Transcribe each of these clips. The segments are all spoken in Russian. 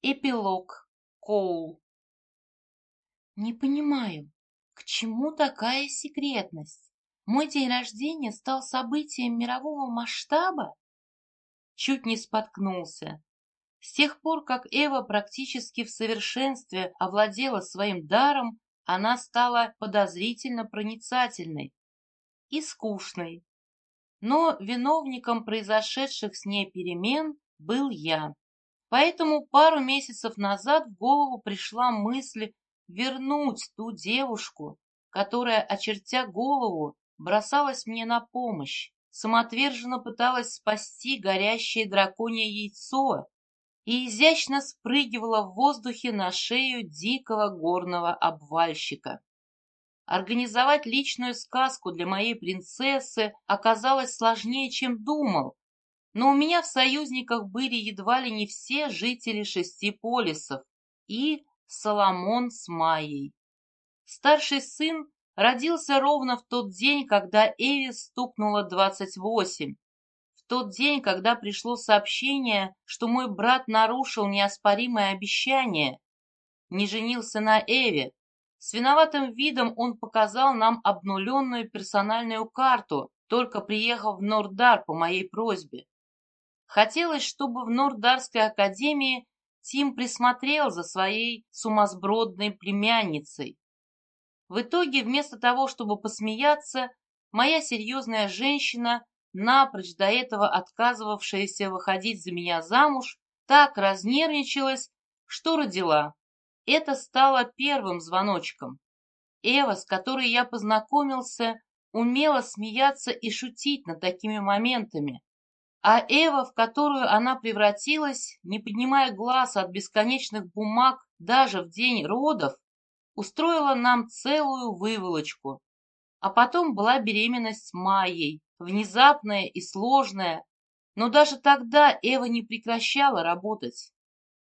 Эпилог. Коул. Не понимаю, к чему такая секретность? Мой день рождения стал событием мирового масштаба? Чуть не споткнулся. С тех пор, как Эва практически в совершенстве овладела своим даром, она стала подозрительно проницательной и скучной. Но виновником произошедших с ней перемен был я. Поэтому пару месяцев назад в голову пришла мысль вернуть ту девушку, которая, очертя голову, бросалась мне на помощь, самоотверженно пыталась спасти горящее драконье яйцо и изящно спрыгивала в воздухе на шею дикого горного обвальщика. Организовать личную сказку для моей принцессы оказалось сложнее, чем думал, но у меня в союзниках были едва ли не все жители шести полисов и Соломон с Майей. Старший сын родился ровно в тот день, когда Эви стукнуло двадцать восемь. В тот день, когда пришло сообщение, что мой брат нарушил неоспоримое обещание, не женился на Эве. С виноватым видом он показал нам обнуленную персональную карту, только приехав в Нордар по моей просьбе. Хотелось, чтобы в Нордарской академии Тим присмотрел за своей сумасбродной племянницей. В итоге, вместо того, чтобы посмеяться, моя серьезная женщина, напрочь до этого отказывавшаяся выходить за меня замуж, так разнервничалась, что родила. Это стало первым звоночком. Эва, с которой я познакомился, умела смеяться и шутить над такими моментами. А Эва, в которую она превратилась, не поднимая глаз от бесконечных бумаг даже в день родов, устроила нам целую выволочку. А потом была беременность Майей, внезапная и сложная, но даже тогда Эва не прекращала работать.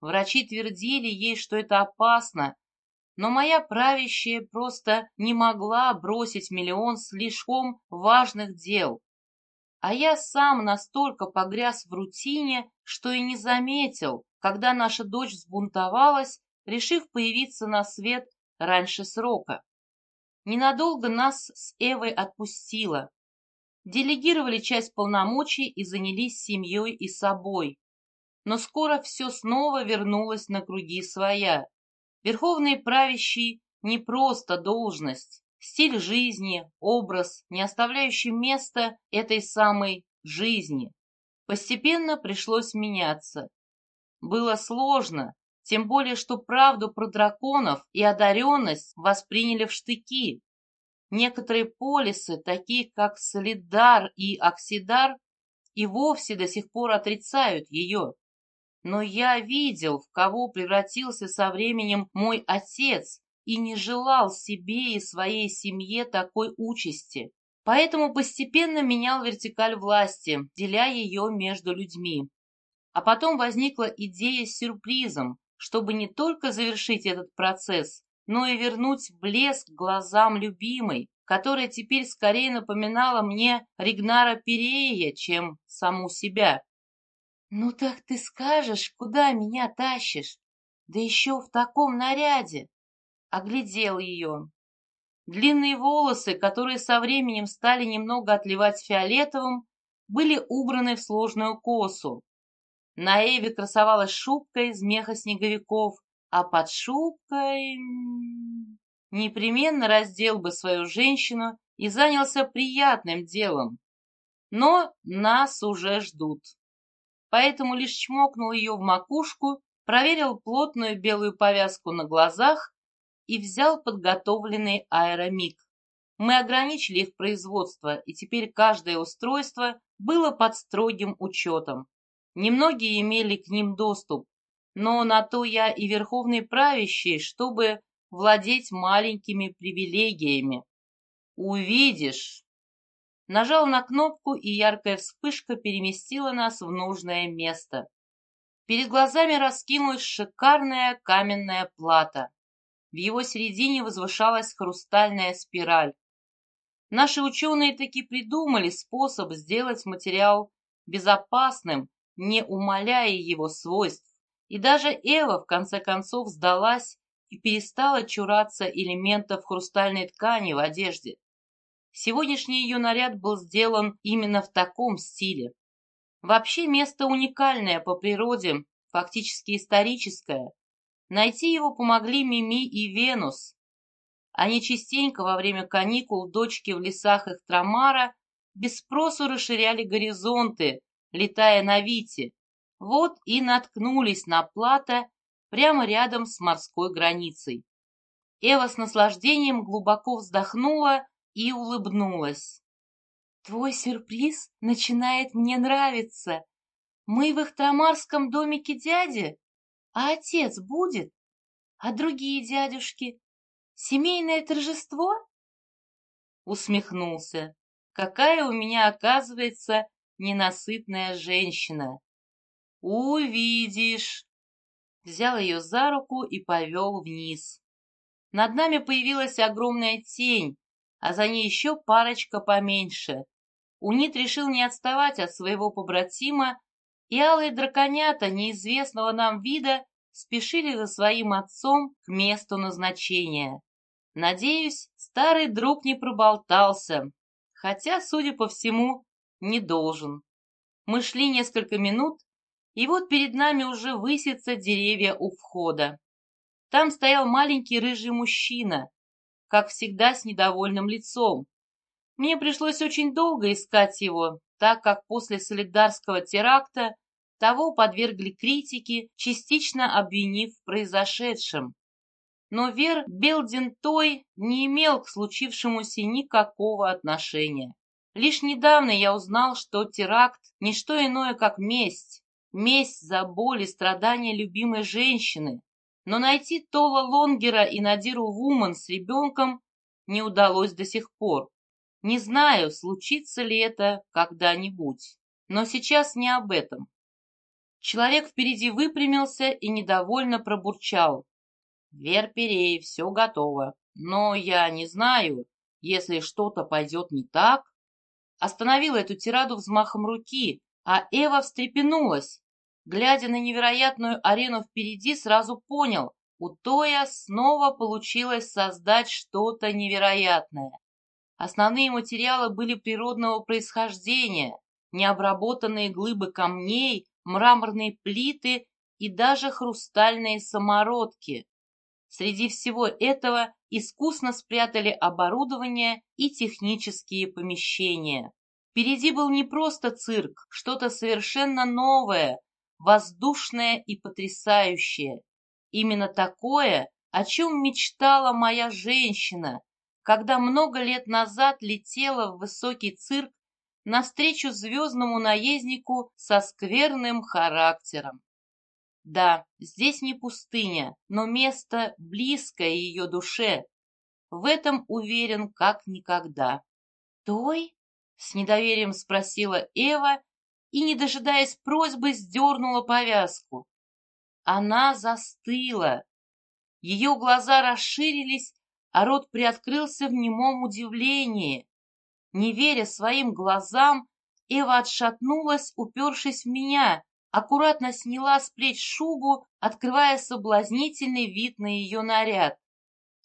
Врачи твердили ей, что это опасно, но моя правящая просто не могла бросить миллион слишком важных дел, а я сам настолько погряз в рутине, что и не заметил, когда наша дочь взбунтовалась, решив появиться на свет раньше срока. Ненадолго нас с Эвой отпустила. Делегировали часть полномочий и занялись семьей и собой. Но скоро все снова вернулось на круги своя. Верховный правящий не просто должность, стиль жизни, образ, не оставляющий места этой самой жизни. Постепенно пришлось меняться. Было сложно, тем более, что правду про драконов и одаренность восприняли в штыки. Некоторые полисы, такие как Солидар и Оксидар, и вовсе до сих пор отрицают ее. Но я видел, в кого превратился со временем мой отец, и не желал себе и своей семье такой участи. Поэтому постепенно менял вертикаль власти, деля ее между людьми. А потом возникла идея с сюрпризом, чтобы не только завершить этот процесс, но и вернуть блеск глазам любимой, которая теперь скорее напоминала мне Ригнара Перея, чем саму себя. «Ну так ты скажешь, куда меня тащишь? Да еще в таком наряде!» Оглядел ее. Длинные волосы, которые со временем стали немного отливать фиолетовым, были убраны в сложную косу. На Эве красовалась шубка из меха снеговиков, а под шубкой... Непременно раздел бы свою женщину и занялся приятным делом. Но нас уже ждут. Поэтому лишь чмокнул ее в макушку, проверил плотную белую повязку на глазах и взял подготовленный аэромик. Мы ограничили их производство, и теперь каждое устройство было под строгим учетом. Немногие имели к ним доступ, но на то я и верховный правящий, чтобы владеть маленькими привилегиями. Увидишь. Нажал на кнопку, и яркая вспышка переместила нас в нужное место. Перед глазами раскинулась шикарная каменная плата. В его середине возвышалась хрустальная спираль. Наши ученые таки придумали способ сделать материал безопасным, не умаляя его свойств, И даже Эва в конце концов сдалась и перестала чураться элементов хрустальной ткани в одежде. Сегодняшний ее наряд был сделан именно в таком стиле. Вообще место уникальное по природе, фактически историческое. Найти его помогли Мими и Венус. Они частенько во время каникул дочки в лесах Эхтрамара без спросу расширяли горизонты, летая на Вите. Вот и наткнулись на плато прямо рядом с морской границей. Эва с наслаждением глубоко вздохнула и улыбнулась. «Твой сюрприз начинает мне нравиться. Мы в Ихтамарском домике дяди, а отец будет? А другие дядюшки? Семейное торжество?» Усмехнулся. «Какая у меня, оказывается, ненасытная женщина!» «Увидишь!» Взял ее за руку и повел вниз. Над нами появилась огромная тень, а за ней еще парочка поменьше. Унит решил не отставать от своего побратима, и алые драконята неизвестного нам вида спешили за своим отцом к месту назначения. Надеюсь, старый друг не проболтался, хотя, судя по всему, не должен. Мы шли несколько минут, и вот перед нами уже высятся деревья у входа. Там стоял маленький рыжий мужчина, как всегда с недовольным лицом. Мне пришлось очень долго искать его, так как после солидарского теракта того подвергли критике, частично обвинив в произошедшем. Но Вер Белдин Той не имел к случившемуся никакого отношения. Лишь недавно я узнал, что теракт – не что иное, как месть. Месть за боль и страдания любимой женщины, но найти Тола Лонгера и Надиру Вуман с ребенком не удалось до сих пор. Не знаю, случится ли это когда-нибудь, но сейчас не об этом. Человек впереди выпрямился и недовольно пробурчал. Верперей, все готово, но я не знаю, если что-то пойдет не так. Остановил эту тираду взмахом руки, а Эва встрепенулась. Глядя на невероятную арену впереди, сразу понял, у Тоя снова получилось создать что-то невероятное. Основные материалы были природного происхождения, необработанные глыбы камней, мраморные плиты и даже хрустальные самородки. Среди всего этого искусно спрятали оборудование и технические помещения. Впереди был не просто цирк, что-то совершенно новое, воздушное и потрясающее. Именно такое, о чем мечтала моя женщина, когда много лет назад летела в высокий цирк навстречу звездному наезднику со скверным характером. Да, здесь не пустыня, но место близкое ее душе. В этом уверен как никогда. «Той?» — с недоверием спросила Эва и, не дожидаясь просьбы, сдернула повязку. Она застыла. Ее глаза расширились, а рот приоткрылся в немом удивлении. Не веря своим глазам, Эва отшатнулась, упершись в меня, аккуратно сняла с плеч шубу, открывая соблазнительный вид на ее наряд.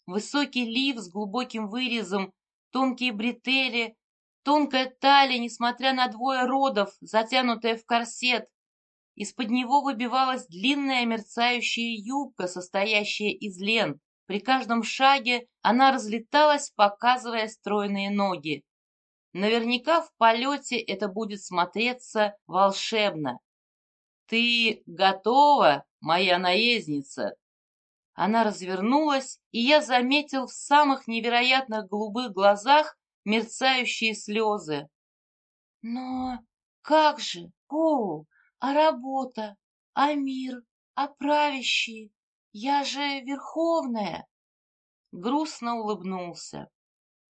Высокий лиф с глубоким вырезом, тонкие бретели, Тонкая талия, несмотря на двое родов, затянутая в корсет. Из-под него выбивалась длинная мерцающая юбка, состоящая из лент. При каждом шаге она разлеталась, показывая стройные ноги. Наверняка в полете это будет смотреться волшебно. «Ты готова, моя наездница?» Она развернулась, и я заметил в самых невероятных голубых глазах мерцающие слезы. Но как же, Коул, а работа, а мир, а правящие? Я же верховная. Грустно улыбнулся.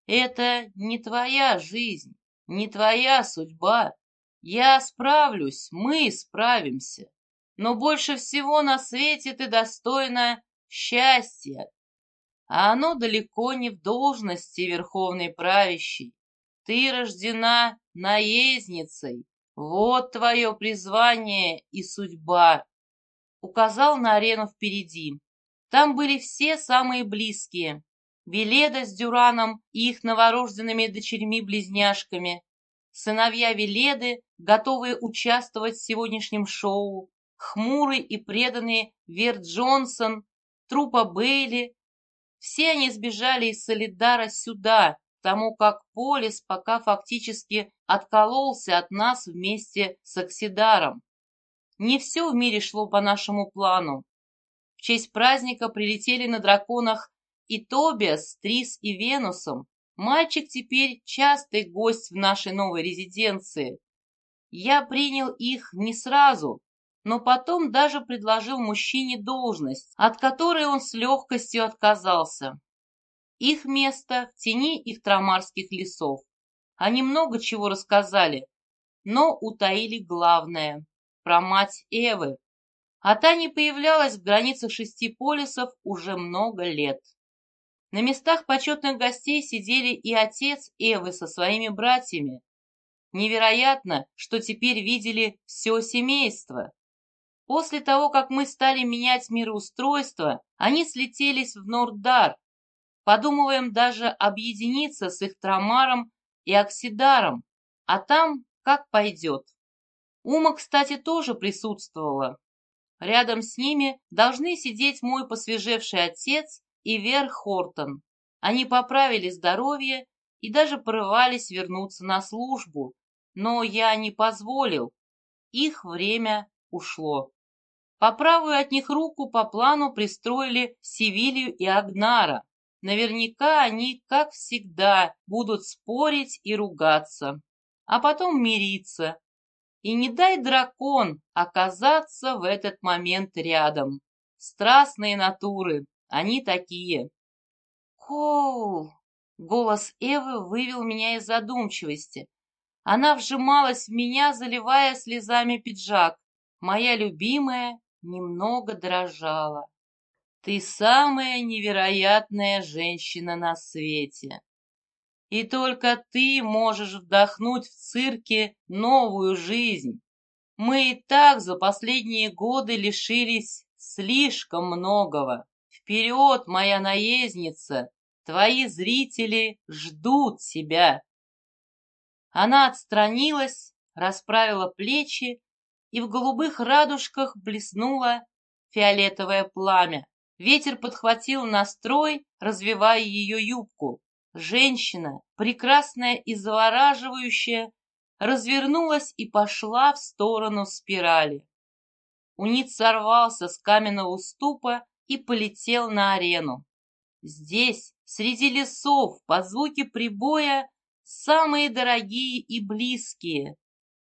Это не твоя жизнь, не твоя судьба. Я справлюсь, мы справимся. Но больше всего на свете ты достойна счастья, а оно далеко не в должности верховной правящей. Ты рождена наездницей, вот твое призвание и судьба. Указал на арену впереди. Там были все самые близкие. Веледа с Дюраном и их новорожденными дочерьми-близняшками, сыновья Веледы, готовые участвовать в сегодняшнем шоу, хмурый и преданный Верт Джонсон, трупа Бейли. Все они сбежали из Солидара сюда, тому как Полис пока фактически откололся от нас вместе с Оксидаром. Не все в мире шло по нашему плану. В честь праздника прилетели на драконах и Тобиас, Трис и Венусом. Мальчик теперь частый гость в нашей новой резиденции. Я принял их не сразу, но потом даже предложил мужчине должность, от которой он с легкостью отказался. Их место в тени их трамарских лесов. Они много чего рассказали, но утаили главное – про мать Эвы. А та не появлялась в границах шести полисов уже много лет. На местах почетных гостей сидели и отец Эвы со своими братьями. Невероятно, что теперь видели все семейство. После того, как мы стали менять мироустройство, они слетелись в Норддар. Подумываем даже объединиться с их Трамаром и Оксидаром, а там как пойдет. Ума, кстати, тоже присутствовала. Рядом с ними должны сидеть мой посвежевший отец и Вер Хортон. Они поправили здоровье и даже порывались вернуться на службу, но я не позволил. Их время ушло. По правую от них руку по плану пристроили Севилью и Агнара. Наверняка они, как всегда, будут спорить и ругаться, а потом мириться. И не дай дракон оказаться в этот момент рядом. Страстные натуры, они такие. Коул! Голос Эвы вывел меня из задумчивости. Она вжималась в меня, заливая слезами пиджак. Моя любимая немного дрожала. Ты самая невероятная женщина на свете. И только ты можешь вдохнуть в цирке новую жизнь. Мы и так за последние годы лишились слишком многого. Вперед, моя наездница, твои зрители ждут тебя. Она отстранилась, расправила плечи и в голубых радужках блеснуло фиолетовое пламя. Ветер подхватил настрой, развивая ее юбку. Женщина, прекрасная и завораживающая, развернулась и пошла в сторону спирали. Унит сорвался с каменного уступа и полетел на арену. Здесь, среди лесов, под звуки прибоя, самые дорогие и близкие,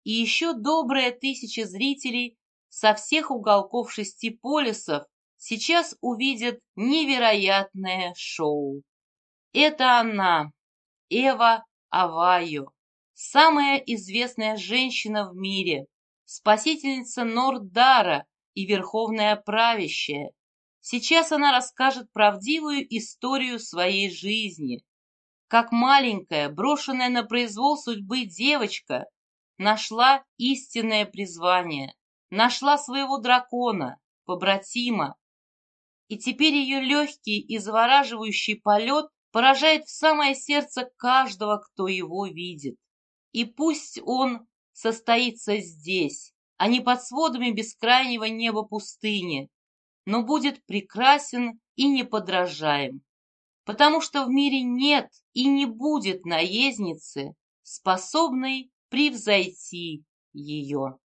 и еще добрая тысяча зрителей со всех уголков шести полисов сейчас увидят невероятное шоу. Это она, Эва Авайо, самая известная женщина в мире, спасительница Нордара и верховная правящая. Сейчас она расскажет правдивую историю своей жизни. Как маленькая, брошенная на произвол судьбы девочка, нашла истинное призвание, нашла своего дракона, побратима. И теперь ее легкий и завораживающий полет поражает в самое сердце каждого, кто его видит. И пусть он состоится здесь, а не под сводами бескрайнего неба пустыни, но будет прекрасен и неподражаем, потому что в мире нет и не будет наездницы, способной превзойти ее.